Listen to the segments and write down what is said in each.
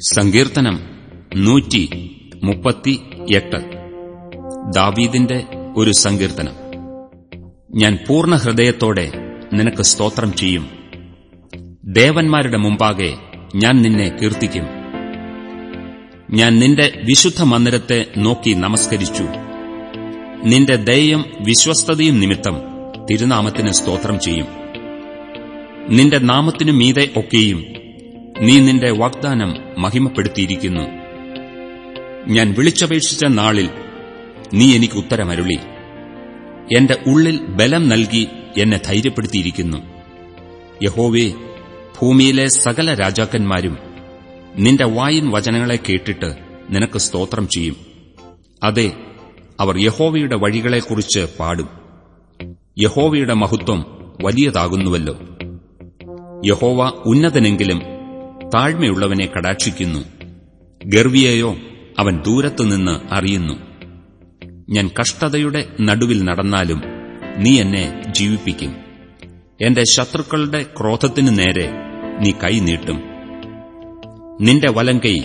സങ്കീർത്തനം നൂറ്റി മുപ്പത്തി എട്ട്. ദാവീദിന്റെ ഒരു സങ്കീർത്തനം. ഞാൻ പൂർണ ഹൃദയത്തോടെ നിനക്ക് സ്തോത്രം ചെയ്യും. ദേവന്മാരുടെ മുമ്പാകെ ഞാൻ നിന്നെ കീർത്തിക്കും. ഞാൻ നിന്റെ വിശുദ്ധ മന്ദിരത്തെ നോക്കി നമസ്കരിച്ചു. നിന്റെ ദയയും വിശ്വസ്തതയും നിമിത്തം തിരുനാമത്തിന് സ്തോത്രം ചെയ്യും. നിന്റെ നാമത്തിനു മീതെ ഒക്കെയും നീ നിന്റെ വാഗ്ദാനം മഹിമപ്പെടുത്തിയിരിക്കുന്നു. ഞാൻ വിളിച്ചപേക്ഷിച്ച നാളിൽ നീ എനിക്ക് ഉത്തരമരുളി. എന്റെ ഉള്ളിൽ ബലം നൽകി എന്നെ ധൈര്യപ്പെടുത്തിയിരിക്കുന്നു. യഹോവേ ഭൂമിയിലെ സകല രാജാക്കന്മാരും നിന്റെ വായിൻ വചനങ്ങളെ കേട്ടിട്ട് നിനക്ക് സ്തോത്രം ചെയ്യും. അതെ അവർ യഹോവയുടെ വഴികളെക്കുറിച്ച് പാടും. യഹോവയുടെ മഹത്വം വലിയതാകുന്നുവല്ലോ. യഹോവ ഉന്നതനെങ്കിലും താഴ്മയുള്ളവനെ കടാക്ഷിക്കുന്നു. ഗർവിയെയോ അവൻ ദൂരത്തുനിന്ന് അറിയുന്നു. ഞാൻ കഷ്ടതയുടെ നടുവിൽ നടന്നാലും നീ എന്നെ ജീവിപ്പിക്കും. എന്റെ ശത്രുക്കളുടെ ക്രോധത്തിനു നേരെ നീ കൈനീട്ടും. നിന്റെ വലങ്കൈ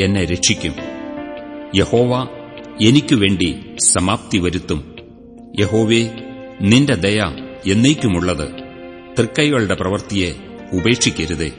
എന്നെ രക്ഷിക്കും. യഹോവ എനിക്കുവേണ്ടി സമാപ്തി വരുത്തും. യഹോവേ നിന്റെ ദയ എന്നേക്കുമുള്ളത് തൃക്കൈകളുടെ പ്രവൃത്തിയെ ഉപേക്ഷിക്കരുതേ.